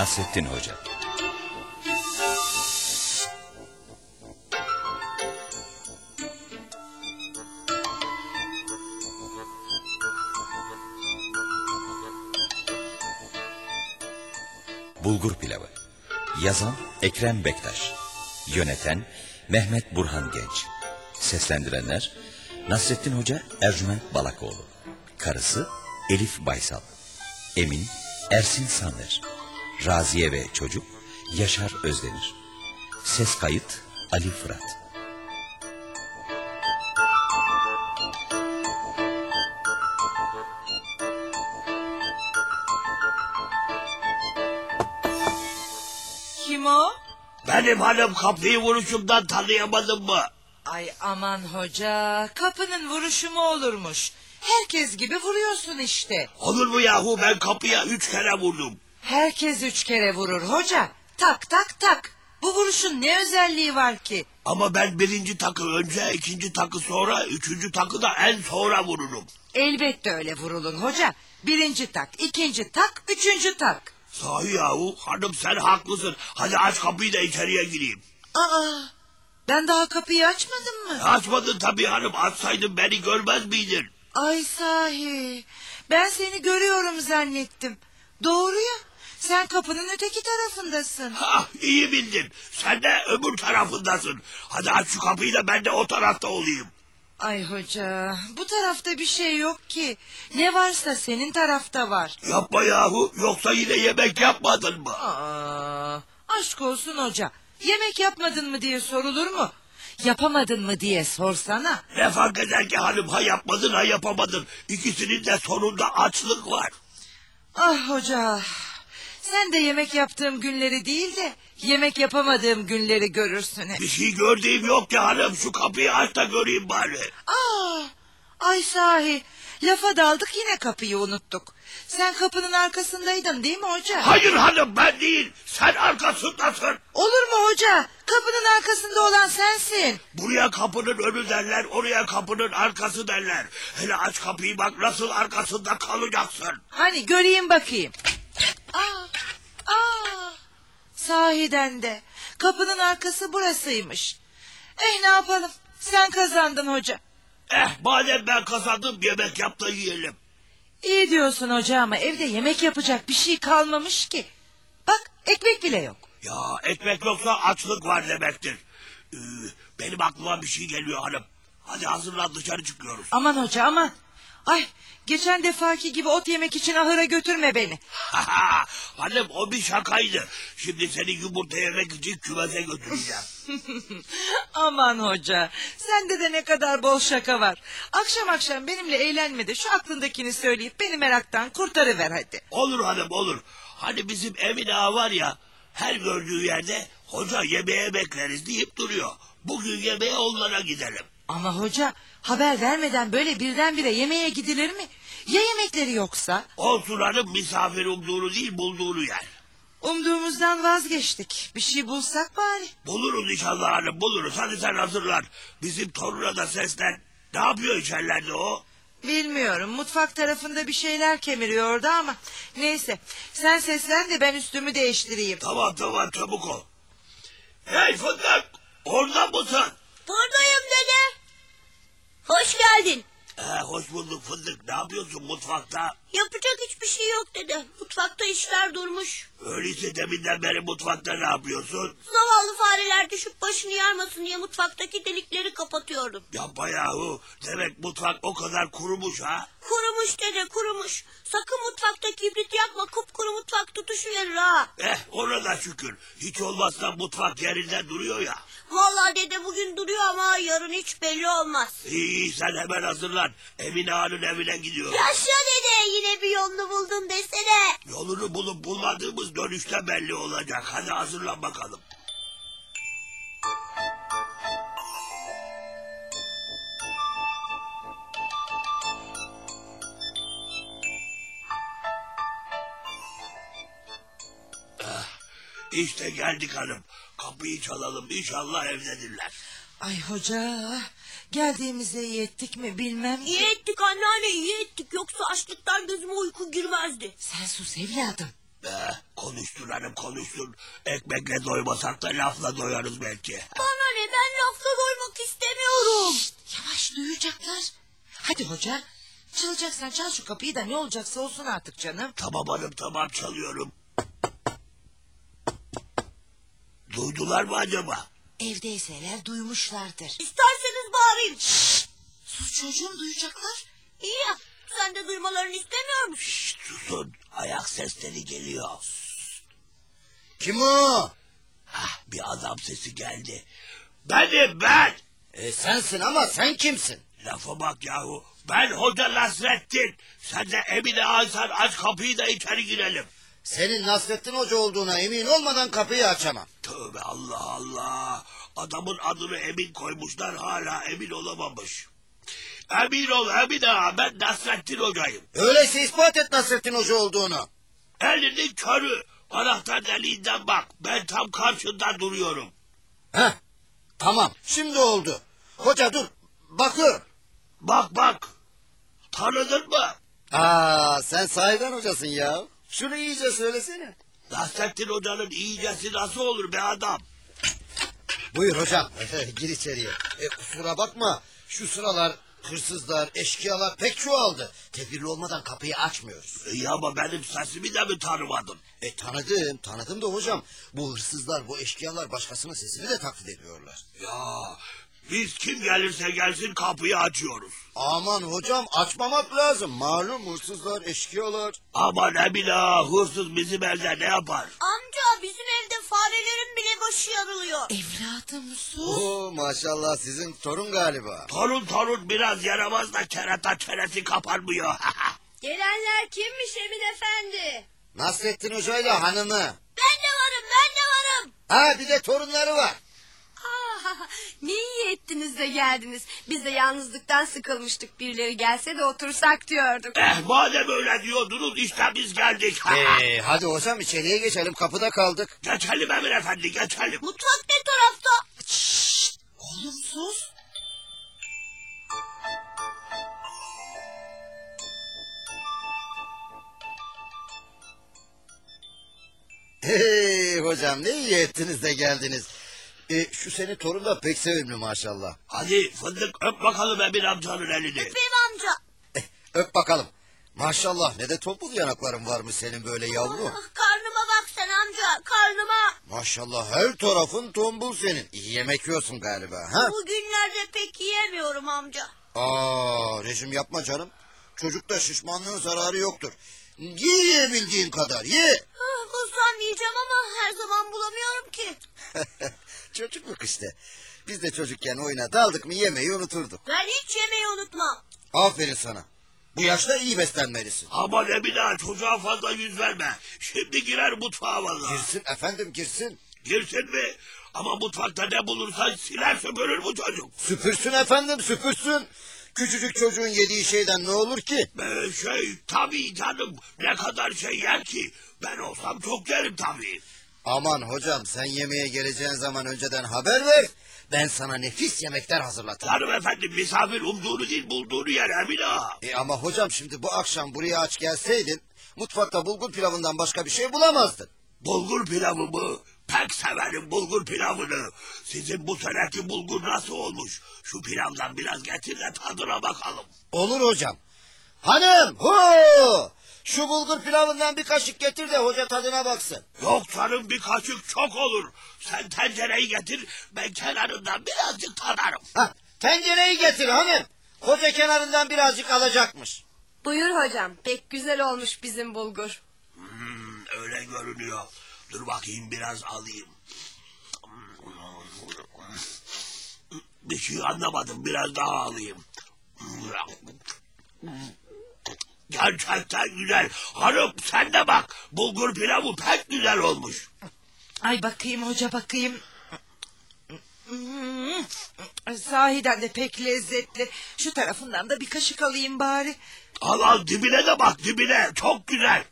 Nasrettin Hoca. Bulgur Pilavı. Yazan Ekrem Bektaş. Yöneten Mehmet Burhan Genç. Seslendirenler Nasrettin Hoca Ercüment Balakoğlu. Karısı Elif Baysal. Emin Ersin Saner Raziye ve çocuk Yaşar Özdemir Ses kayıt Ali Fırat Kim o? Benim hanım kapıyı vuruşumdan tanıyamadın mı? Ay aman hoca kapının vuruşu mu olurmuş? Herkes gibi vuruyorsun işte. Olur mu yahu ben kapıya üç kere vurdum. Herkes üç kere vurur hoca. Tak tak tak. Bu vuruşun ne özelliği var ki? Ama ben birinci takı önce, ikinci takı sonra, üçüncü takı da en sonra vururum. Elbette öyle vurulur hoca. Birinci tak, ikinci tak, üçüncü tak. Sahi yahu hanım sen haklısın. Hadi aç kapıyı da içeriye gireyim. Aa, ben daha kapıyı açmadım mı? Açmadın tabii hanım açsaydın beni görmez miydin? Ay sahi. Ben seni görüyorum zannettim. Doğru ya. Sen kapının öteki tarafındasın. Ha iyi bildin. Sen de öbür tarafındasın. Hadi aç şu kapıyı da ben de o tarafta olayım. Ay hoca, bu tarafta bir şey yok ki. Ne varsa senin tarafta var. Yapma yahu yoksa yine yemek yapmadın mı? Aa, aşk olsun hoca. Yemek yapmadın mı diye sorulur mu? Yapamadın mı diye sorsana. Ne fark eder ki hanım ha yapmadın ha yapamadın. İkisinin de sonunda açlık var. Ah hoca, sen de yemek yaptığım günleri değil de yemek yapamadığım günleri görürsün hep. Bir şey gördüğüm yok ki hanım şu kapıyı aç da göreyim bari. Aa, ay sahi, lafa daldık yine kapıyı unuttuk. Sen kapının arkasındaydın değil mi hoca? Hayır hanım ben değil sen arkasındasın. Olur mu hoca? Kapının arkasında olan sensin. Buraya kapının önü derler oraya kapının arkası derler. Hele aç kapıyı bak nasıl arkasında kalacaksın. Hani göreyim bakayım. Aa, sahiden de kapının arkası burasıymış. Eh ne yapalım sen kazandın hoca. Eh madem ben kazandım yemek yap da yiyelim. İyi diyorsun hoca ama evde yemek yapacak bir şey kalmamış ki. Bak ekmek bile yok. Ya ekmek yoksa açlık var demektir. Ee, benim aklıma bir şey geliyor hanım. Hadi hazırlan dışarı çıkıyoruz. Aman hoca aman. Ay geçen defaki gibi ot yemek için ahıra götürme beni. hanım o bir şakaydı. Şimdi seni yumurta yemek için kümese götüreceğim. Aman hoca sende de ne kadar bol şaka var. Akşam akşam benimle eğlenme de şu aklındakini söyleyip beni meraktan kurtarıver hadi. olur hanım olur. Hani bizim Emine ağa var ya her gördüğü yerde hoca yemeğe bekleriz deyip duruyor. Bugün yemeğe onlara gidelim. Ama hoca haber vermeden böyle birdenbire yemeğe gidilir mi? Ya yemekleri yoksa? Olsun hanım misafir umduğunu değil bulduğunu yer. Umduğumuzdan vazgeçtik. Bir şey bulsak bari. Buluruz inşallah hanım buluruz. Hadi sen hazırlan. Bizim toruna da seslen. Ne yapıyor içerlerde o? Bilmiyorum mutfak tarafında bir şeyler kemiriyordu ama. Neyse sen seslen de ben üstümü değiştireyim. Tamam tamam çabuk ol. Hey fındık orada mısın? Buradayım dede. Hoş geldin. He, hoş bulduk fındık. Ne yapıyorsun mutfakta? Yapacak hiçbir şey yok dede. Mutfakta işler durmuş. Öyleyse deminden beri mutfakta ne yapıyorsun? Zavallı fareler düşüp başını yarmasın diye mutfaktaki delikleri kapatıyorum. Yapma yahu. Demek mutfak o kadar kurumuş ha? Kurumuş dede kurumuş. Sakın mutfakta kibrit yakma kupkuru mutfak tutuşu verir ha. Eh ona da şükür. Hiç olmazsa mutfak yerinde duruyor ya. Vallahi dede bugün duruyor ama yarın hiç belli olmaz. İyi iyi, sen hemen hazırlan. Emine Ağa'nın evine gidiyor. Yaşa dede yine bir yolunu buldun desene. Yolunu bulup bulmadığımız dönüşte belli olacak. Hadi hazırlan bakalım. İşte geldik hanım. Kapıyı çalalım. İnşallah evdedirler. Ay hoca geldiğimize iyi ettik mi bilmem ki. İyi ettik anneanne iyi ettik. Yoksa açlıktan gözüme uyku girmezdi. Sen sus evladım. Be, konuştur hanım konuştur. Ekmekle doymasak da lafla doyarız belki. Bana ne ben lafla doymak istemiyorum. Yavaş duyacaklar. Hadi hoca. Çalacaksan çal şu kapıyı da ne olacaksa olsun artık canım. Tamam hanım tamam çalıyorum. Duydular mı acaba? Evdeyseler duymuşlardır. İsterseniz bağırayım. Sus çocuğum duyacaklar. İyi ya sen de duymalarını istemiyor musun? Şşt, susun ayak sesleri geliyor. Kim o? Hah, bir adam sesi geldi. Benim ben. E, sensin ama sen kimsin? Lafa bak yahu. Ben Hoca Nasrettin. Sen de Emine Aysan aç kapıyı da içeri girelim. Senin Nasrettin Hoca olduğuna emin olmadan kapıyı açamam. Tövbe Allah Allah. Adamın adını Emin koymuşlar hala emin olamamış. Emin ol Emine ağa ben Nasrettin Hoca'yım. Öyleyse ispat et Nasrettin Hoca olduğunu. Elinin körü. Anahtar deliğinden bak. Ben tam karşında duruyorum. Heh, tamam şimdi oldu. Hoca dur bakıyorum. Bak bak. Tanıdın mı? Aa sen sahiden hocasın ya. Şunu iyice söylesene. Nasrettin Hoca'nın iyicesi nasıl olur be adam? Buyur hocam. Gir içeriye. E, kusura bakma. Şu sıralar hırsızlar, eşkıyalar pek çoğaldı. Tedbirli olmadan kapıyı açmıyoruz. İyi ama benim sesimi de mi tanımadın? E tanıdım, tanıdım da hocam. Bu hırsızlar, bu eşkıyalar başkasının sesini de taklit ediyorlar. Ya biz kim gelirse gelsin kapıyı açıyoruz. Aman hocam açmamak lazım. Malum hırsızlar, eşkıyalar. Aman Emine ağa, hırsız bizim evde ne yapar? Amca bizim evde farelerin bile başı yarılıyor. Evladım sus. Oo maşallah sizin torun galiba. Torun torun biraz yaramaz da kerata çenesi kapanmıyor. Gelenler kimmiş Emin Efendi? Nasrettin Hoca ile hanımı. Ben de varım ben de varım. Ha bir de torunları var. Ne iyi ettiniz de geldiniz. Biz de yalnızlıktan sıkılmıştık. Birileri gelse de otursak diyorduk. eh madem öyle diyordunuz işte biz geldik. Ee, hadi hocam içeriye geçelim kapıda kaldık. geçelim Emir Efendi geçelim. Mutfak ne tarafta? Oğlum sus. Hey hocam ne iyi ettiniz de geldiniz. E, şu senin torun da pek sevimli maşallah. Hadi fındık öp bakalım Emir amcanın elini. Öpeyim amca. Eh, öp bakalım. Maşallah ne de topuz yanakların varmış senin böyle yavru. Ah, karnıma bak sen amca karnıma. Maşallah her tarafın tombul senin. İyi yemek yiyorsun galiba ha? Bugünlerde pek yiyemiyorum amca. Aa rejim yapma canım. Çocukta şişmanlığın zararı yoktur. Ye yiyebildiğin kadar ye. Ah, Bulsam yiyeceğim ama her zaman bulamıyorum ki. Çocukluk işte. Biz de çocukken oyuna daldık mı yemeği unuturduk. Ben hiç yemeği unutmam. Aferin sana. Bu yaşta iyi beslenmelisin. Aman Emine ağa, çocuğa fazla yüz verme. Şimdi girer mutfağa vallahi. Girsin efendim girsin. Girsin mi? Ama mutfakta ne bulursan siler süpürür bu çocuk. Süpürsün efendim süpürsün. Küçücük çocuğun yediği şeyden ne olur ki? Ee, şey tabii canım ne kadar şey yer ki. Ben olsam çok yerim tabii. Aman hocam sen yemeğe geleceğin zaman önceden haber ver. Ben sana nefis yemekler hazırlatırım. Canım efendim misafir umduğunu değil bulduğunu yer Emine ağa. E ama hocam şimdi bu akşam buraya aç gelseydin... ...mutfakta bulgur pilavından başka bir şey bulamazdın. Bulgur pilavı mı? Pek severim bulgur pilavını. Sizin bu seneki bulgur nasıl olmuş? Şu pilavdan biraz getir de tadına bakalım. Olur hocam. Hanım hu! Şu bulgur pilavından bir kaşık getir de hoca tadına baksın. Yok canım bir kaşık çok olur. Sen tencereyi getir ben kenarından birazcık tadarım. Hah, tencereyi getir hanım. Hoca kenarından birazcık alacakmış. Buyur hocam. Pek güzel olmuş bizim bulgur. Hmm, öyle görünüyor. Dur bakayım biraz alayım. Bir şey anlamadım biraz daha alayım. Gerçekten güzel. Hanım sen de bak. Bulgur pilavı pek güzel olmuş. Ay bakayım hoca bakayım. Hmm, Sahiden de pek lezzetli. Şu tarafından da bir kaşık alayım bari. Al al dibine de bak dibine. Çok güzel.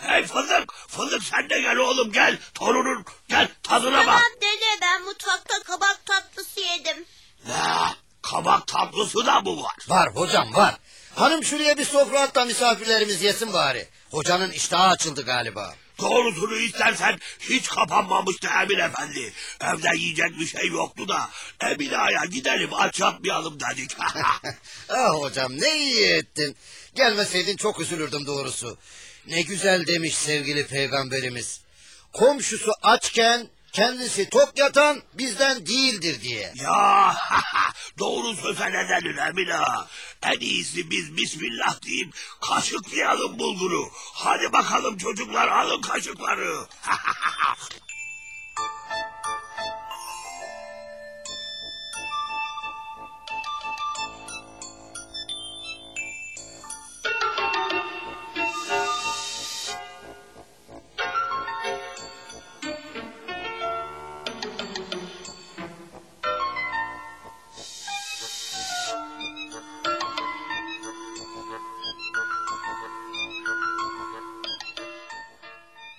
Hey fındık. Fındık sen de gel oğlum gel. Torunun gel tadına bak. Tamam dede ben mutfakta kabak tatlısı yedim. Ya, kabak tatlısı da mı var? Var hocam var. Hanım şuraya bir sofra at da misafirlerimiz yesin bari. Hocanın iştahı açıldı galiba. Doğrusunu istersen hiç kapanmamıştı Emin Efendi. Evde yiyecek bir şey yoktu da Emine Ağa'ya gidelim aç yapmayalım dedik. ah hocam ne iyi ettin. Gelmeseydin çok üzülürdüm doğrusu. Ne güzel demiş sevgili peygamberimiz. Komşusu açken kendisi tok yatan bizden değildir diye. ya doğru söze ne denir Emine? En iyisi biz Bismillah deyip kaşıklayalım bulguru. Hadi bakalım çocuklar alın kaşıkları.